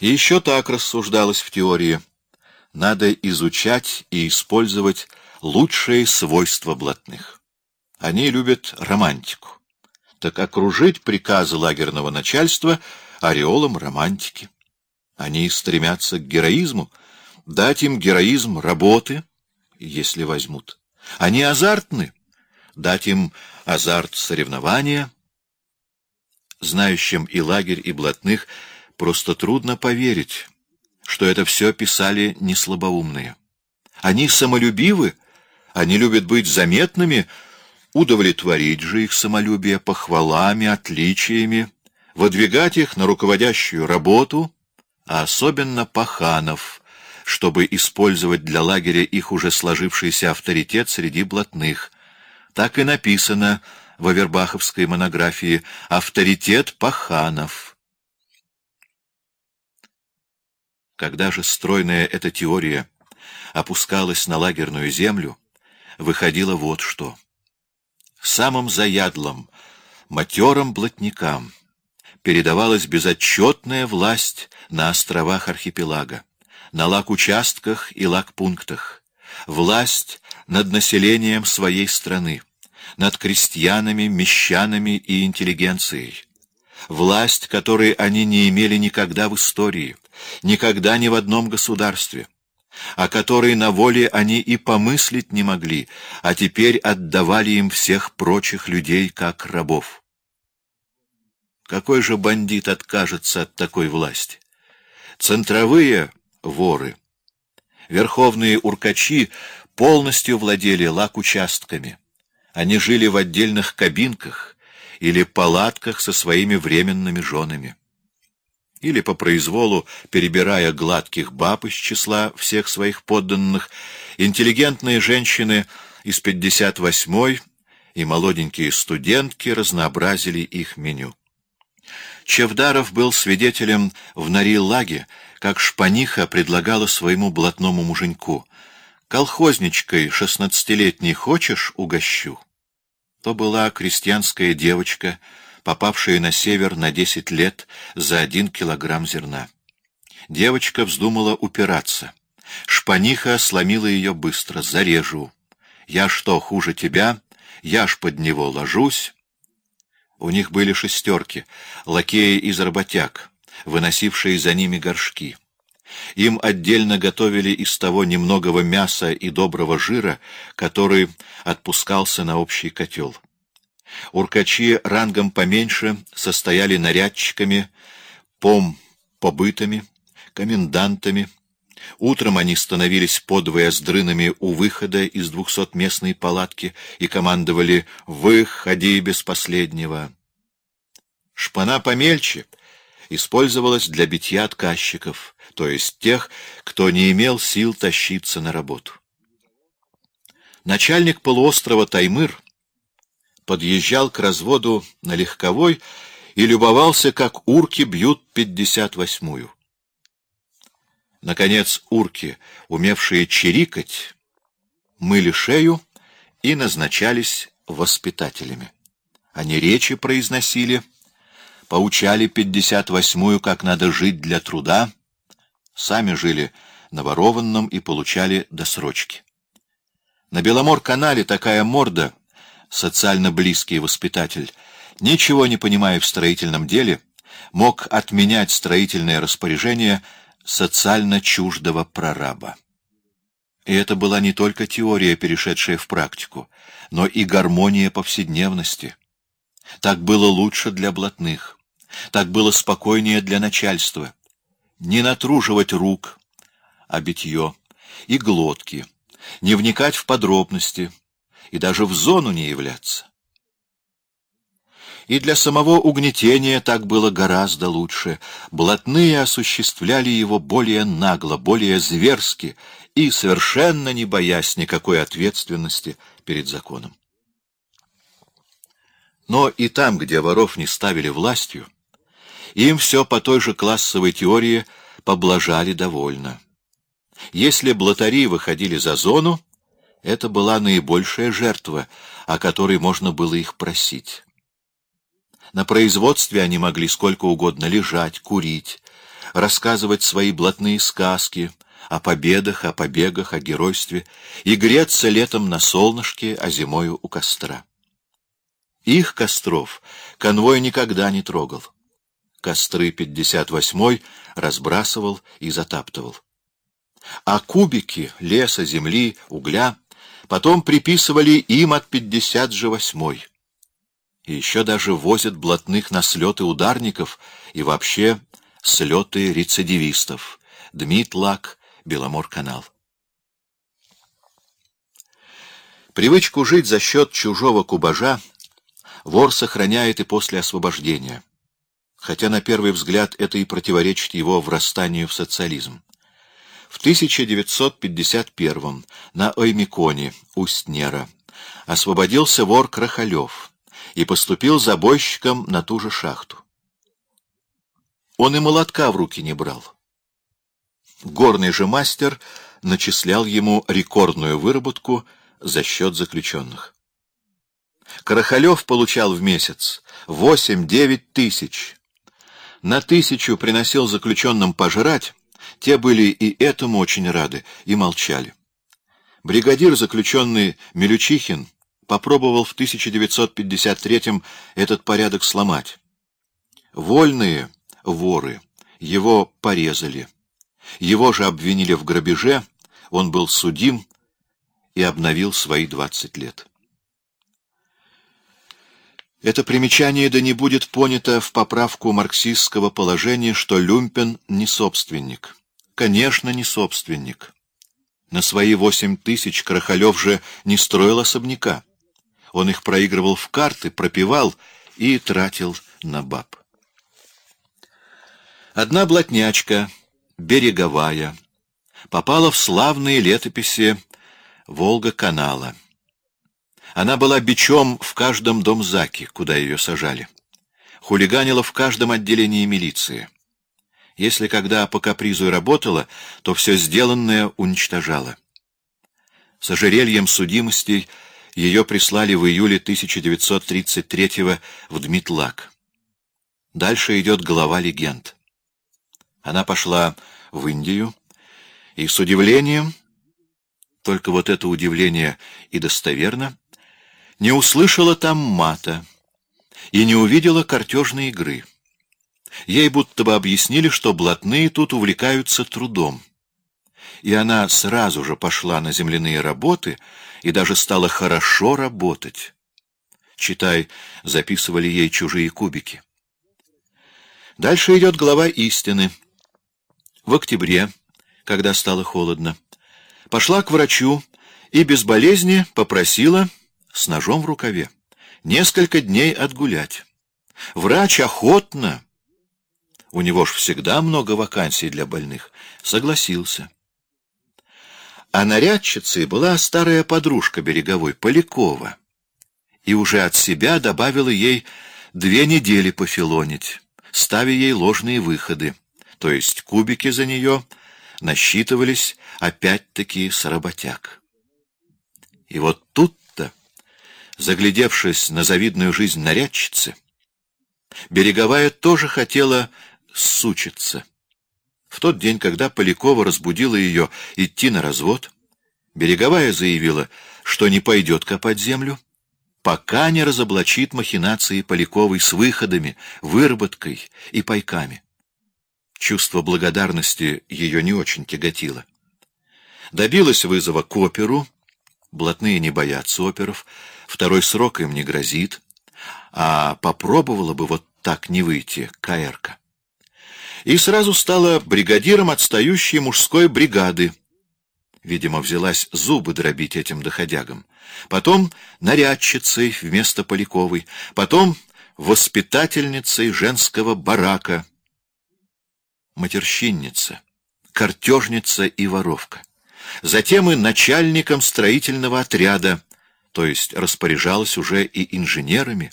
И еще так рассуждалось в теории. Надо изучать и использовать лучшие свойства блатных. Они любят романтику. Так окружить приказы лагерного начальства ореолом романтики. Они стремятся к героизму, дать им героизм работы, если возьмут. Они азартны, дать им азарт соревнования. Знающим и лагерь, и блатных просто трудно поверить, что это все писали не слабоумные. Они самолюбивы, они любят быть заметными, удовлетворить же их самолюбие похвалами, отличиями, выдвигать их на руководящую работу, а особенно паханов, чтобы использовать для лагеря их уже сложившийся авторитет среди блатных. Так и написано в Авербаховской монографии «Авторитет паханов». Когда же стройная эта теория опускалась на лагерную землю, выходило вот что. Самым заядлым, матерым блатникам передавалась безотчетная власть на островах архипелага, на лак-участках и лак-пунктах, власть над населением своей страны, над крестьянами, мещанами и интеллигенцией, власть, которой они не имели никогда в истории, никогда ни в одном государстве, о которой на воле они и помыслить не могли, а теперь отдавали им всех прочих людей как рабов. Какой же бандит откажется от такой власти? Центровые воры, верховные уркачи полностью владели лак-участками. Они жили в отдельных кабинках или палатках со своими временными женами. Или по произволу, перебирая гладких баб из числа всех своих подданных, интеллигентные женщины из 58-й и молоденькие студентки разнообразили их меню. Чевдаров был свидетелем в Нари-Лаге, как шпаниха предлагала своему блатному муженьку. «Колхозничкой шестнадцатилетней хочешь, угощу?» То была крестьянская девочка, попавшая на север на десять лет за один килограмм зерна. Девочка вздумала упираться. Шпаниха сломила ее быстро. «Зарежу. Я что, хуже тебя? Я ж под него ложусь». У них были шестерки, лакеи из работяг, выносившие за ними горшки. Им отдельно готовили из того немногого мяса и доброго жира, который отпускался на общий котел. Уркачи рангом поменьше состояли нарядчиками, пом-побытами, комендантами. Утром они становились подвое с дрынами у выхода из двухсотместной палатки и командовали «Выходи без последнего». Шпана помельче использовалась для битья отказчиков, то есть тех, кто не имел сил тащиться на работу. Начальник полуострова Таймыр подъезжал к разводу на легковой и любовался, как урки бьют пятьдесят восьмую. Наконец урки, умевшие чирикать, мыли шею и назначались воспитателями. Они речи произносили, поучали пятьдесят восьмую, как надо жить для труда, сами жили на ворованном и получали досрочки. На Беломор-канале такая морда, социально близкий воспитатель, ничего не понимая в строительном деле, мог отменять строительное распоряжение социально чуждого прораба. И это была не только теория, перешедшая в практику, но и гармония повседневности. Так было лучше для блатных, так было спокойнее для начальства. Не натруживать рук, а битье, и глотки, не вникать в подробности, и даже в зону не являться. И для самого угнетения так было гораздо лучше. Блатные осуществляли его более нагло, более зверски и совершенно не боясь никакой ответственности перед законом. Но и там, где воров не ставили властью, им все по той же классовой теории поблажали довольно. Если блатари выходили за зону, это была наибольшая жертва, о которой можно было их просить. На производстве они могли сколько угодно лежать, курить, рассказывать свои блатные сказки о победах, о побегах, о геройстве и греться летом на солнышке, а зимою у костра. Их костров конвой никогда не трогал. Костры 58-й разбрасывал и затаптывал. А кубики леса, земли, угля потом приписывали им от 50 же восьмой. И еще даже возят блатных на слеты ударников и вообще слеты рецидивистов. Дмитлак, Беломор-канал. Привычку жить за счет чужого кубажа вор сохраняет и после освобождения, хотя на первый взгляд это и противоречит его врастанию в социализм. В 1951 на Оймиконе, Усть-Нера, освободился вор Крахалев и поступил забойщиком на ту же шахту. Он и молотка в руки не брал. Горный же мастер начислял ему рекордную выработку за счет заключенных. Карахалев получал в месяц восемь-девять тысяч. На тысячу приносил заключенным пожрать, те были и этому очень рады, и молчали. Бригадир, заключенный Милючихин, попробовал в 1953-м этот порядок сломать. Вольные воры его порезали. Его же обвинили в грабеже, он был судим и обновил свои 20 лет. Это примечание да не будет понято в поправку марксистского положения, что Люмпен не собственник. Конечно, не собственник. На свои восемь тысяч Крахалев же не строил особняка. Он их проигрывал в карты, пропивал и тратил на баб. Одна блатнячка, береговая, попала в славные летописи Волга-канала. Она была бичом в каждом домзаке, куда ее сажали. Хулиганила в каждом отделении милиции. Если когда по капризу работала, то все сделанное уничтожала. С ожерельем судимостей ее прислали в июле 1933 в Дмитлак. Дальше идет глава легенд. Она пошла в Индию и с удивлением, только вот это удивление и достоверно, не услышала там мата и не увидела картежной игры. Ей будто бы объяснили, что блатные тут увлекаются трудом. И она сразу же пошла на земляные работы и даже стала хорошо работать. Читай, записывали ей чужие кубики. Дальше идет глава истины. В октябре, когда стало холодно, пошла к врачу и без болезни попросила с ножом в рукаве. Несколько дней отгулять. Врач охотно, у него ж всегда много вакансий для больных, согласился. А нарядчицей была старая подружка береговой, Полякова, и уже от себя добавила ей две недели пофилонить, ставя ей ложные выходы, то есть кубики за нее насчитывались опять-таки с работяг. И вот тут Заглядевшись на завидную жизнь нарядчицы, Береговая тоже хотела сучиться. В тот день, когда Полякова разбудила ее идти на развод, Береговая заявила, что не пойдет копать землю, пока не разоблачит махинации Поляковой с выходами, выработкой и пайками. Чувство благодарности ее не очень тяготило. Добилась вызова к оперу, блатные не боятся оперов, второй срок им не грозит, а попробовала бы вот так не выйти, каэрка. И сразу стала бригадиром отстающей мужской бригады. Видимо, взялась зубы дробить этим доходягам. Потом нарядчицей вместо Поляковой, потом воспитательницей женского барака. Матерщинница, картежница и воровка. Затем и начальником строительного отряда, то есть распоряжалась уже и инженерами.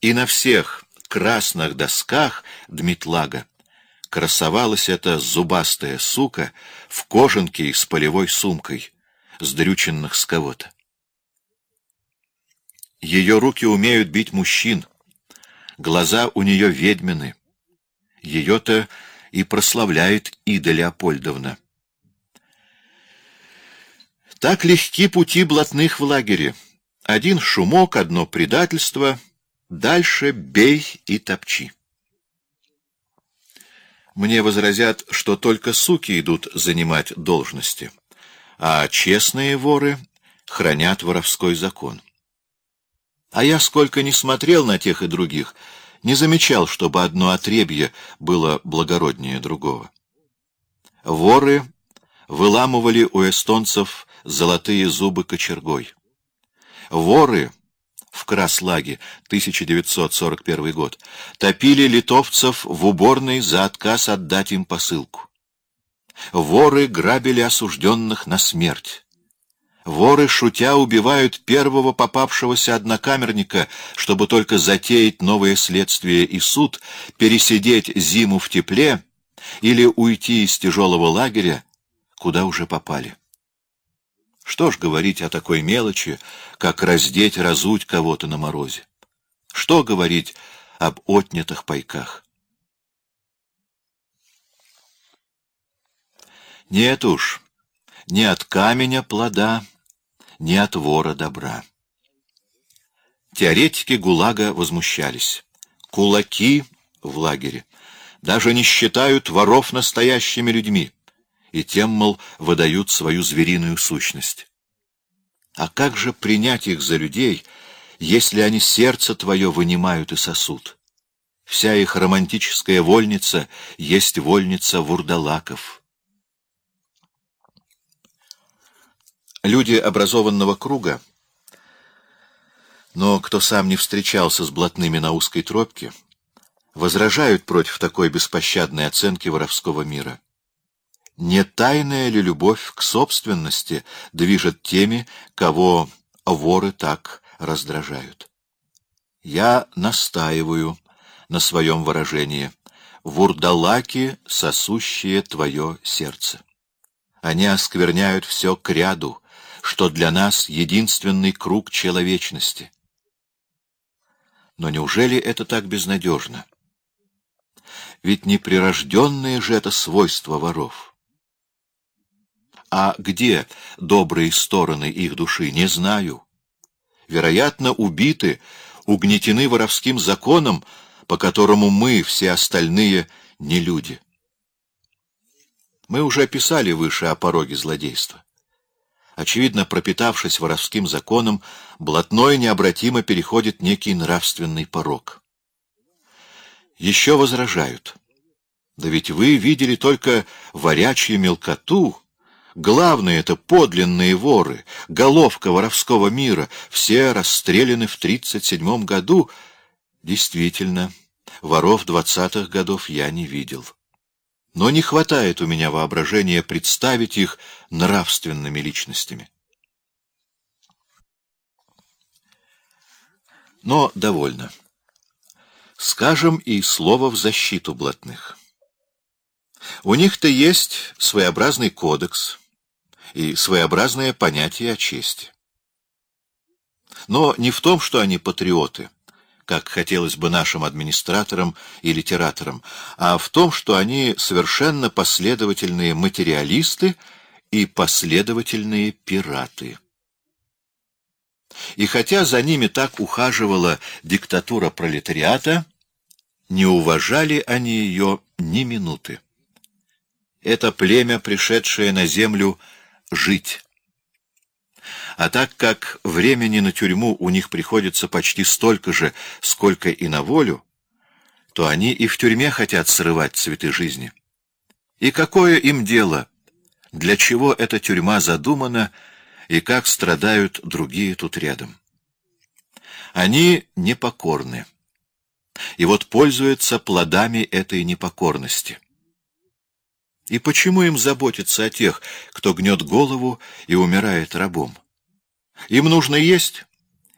И на всех красных досках Дмитлага красовалась эта зубастая сука в кожанке с полевой сумкой, с дрюченных с кого-то. Ее руки умеют бить мужчин, глаза у нее ведьмины, Ее-то и прославляет Ида Леопольдовна. Так легки пути блатных в лагере. Один шумок, одно предательство, дальше бей и топчи. Мне возразят, что только суки идут занимать должности, а честные воры хранят воровской закон. А я сколько ни смотрел на тех и других, не замечал, чтобы одно отребье было благороднее другого. Воры выламывали у эстонцев золотые зубы кочергой. Воры в Краслаге, 1941 год, топили литовцев в уборной за отказ отдать им посылку. Воры грабили осужденных на смерть. Воры, шутя, убивают первого попавшегося однокамерника, чтобы только затеять новое следствие и суд, пересидеть зиму в тепле или уйти из тяжелого лагеря, куда уже попали. Что ж говорить о такой мелочи, как раздеть, разуть кого-то на морозе? Что говорить об отнятых пайках? Нет уж, ни от каменя плода, ни от вора добра. Теоретики ГУЛАГа возмущались. Кулаки в лагере даже не считают воров настоящими людьми и тем, мол, выдают свою звериную сущность. А как же принять их за людей, если они сердце твое вынимают и сосут? Вся их романтическая вольница есть вольница вурдалаков. Люди образованного круга, но кто сам не встречался с блатными на узкой тропке, возражают против такой беспощадной оценки воровского мира. Не тайная ли любовь к собственности движет теми, кого воры так раздражают? Я настаиваю на своем выражении «вурдалаки, сосущие твое сердце». Они оскверняют все к ряду, что для нас единственный круг человечности. Но неужели это так безнадежно? Ведь неприрожденные же это свойства воров. А где добрые стороны их души, не знаю. Вероятно, убиты, угнетены воровским законом, по которому мы, все остальные, не люди. Мы уже писали выше о пороге злодейства. Очевидно, пропитавшись воровским законом, блатной необратимо переходит некий нравственный порог. Еще возражают. Да ведь вы видели только варячью мелкоту, Главные это подлинные воры, головка воровского мира, все расстреляны в тридцать седьмом году. Действительно, воров двадцатых годов я не видел. Но не хватает у меня воображения представить их нравственными личностями. Но довольно. Скажем и слово в защиту блатных. У них-то есть своеобразный кодекс, и своеобразное понятие о чести. Но не в том, что они патриоты, как хотелось бы нашим администраторам и литераторам, а в том, что они совершенно последовательные материалисты и последовательные пираты. И хотя за ними так ухаживала диктатура пролетариата, не уважали они ее ни минуты. Это племя, пришедшее на землю, — жить. А так как времени на тюрьму у них приходится почти столько же, сколько и на волю, то они и в тюрьме хотят срывать цветы жизни. И какое им дело, для чего эта тюрьма задумана и как страдают другие тут рядом? Они непокорны. И вот пользуются плодами этой непокорности. И почему им заботиться о тех, кто гнет голову и умирает рабом? Им нужно есть,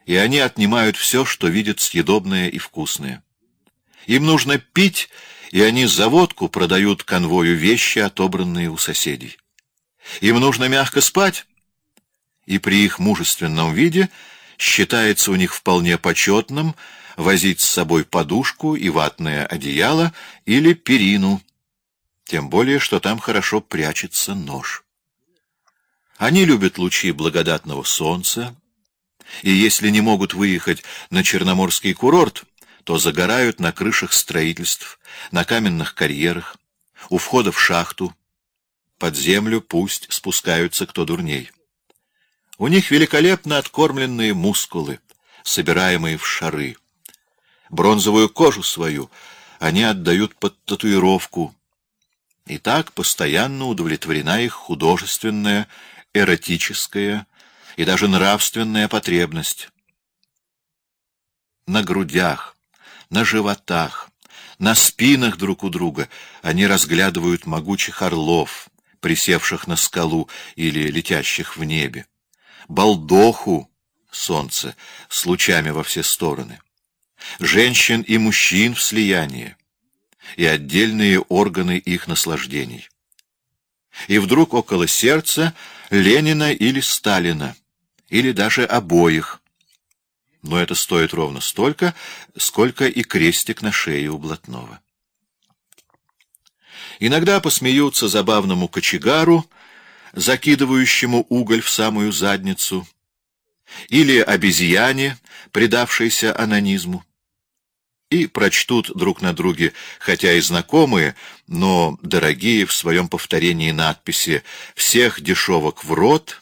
и они отнимают все, что видят съедобное и вкусное. Им нужно пить, и они за водку продают конвою вещи, отобранные у соседей. Им нужно мягко спать, и при их мужественном виде считается у них вполне почетным возить с собой подушку и ватное одеяло или перину, тем более, что там хорошо прячется нож. Они любят лучи благодатного солнца, и если не могут выехать на Черноморский курорт, то загорают на крышах строительств, на каменных карьерах, у входа в шахту, под землю пусть спускаются кто дурней. У них великолепно откормленные мускулы, собираемые в шары. Бронзовую кожу свою они отдают под татуировку. И так постоянно удовлетворена их художественная, эротическая и даже нравственная потребность. На грудях, на животах, на спинах друг у друга они разглядывают могучих орлов, присевших на скалу или летящих в небе, балдоху, солнце, с лучами во все стороны, женщин и мужчин в слиянии, и отдельные органы их наслаждений. И вдруг около сердца Ленина или Сталина, или даже обоих, но это стоит ровно столько, сколько и крестик на шее у блатного. Иногда посмеются забавному кочегару, закидывающему уголь в самую задницу, или обезьяне, предавшейся анонизму, и прочтут друг на друге, хотя и знакомые, но дорогие в своем повторении надписи «Всех дешевок в рот»,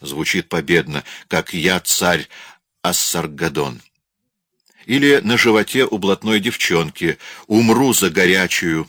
звучит победно, как «Я царь Ассаргадон». Или на животе у блатной девчонки «Умру за горячую»,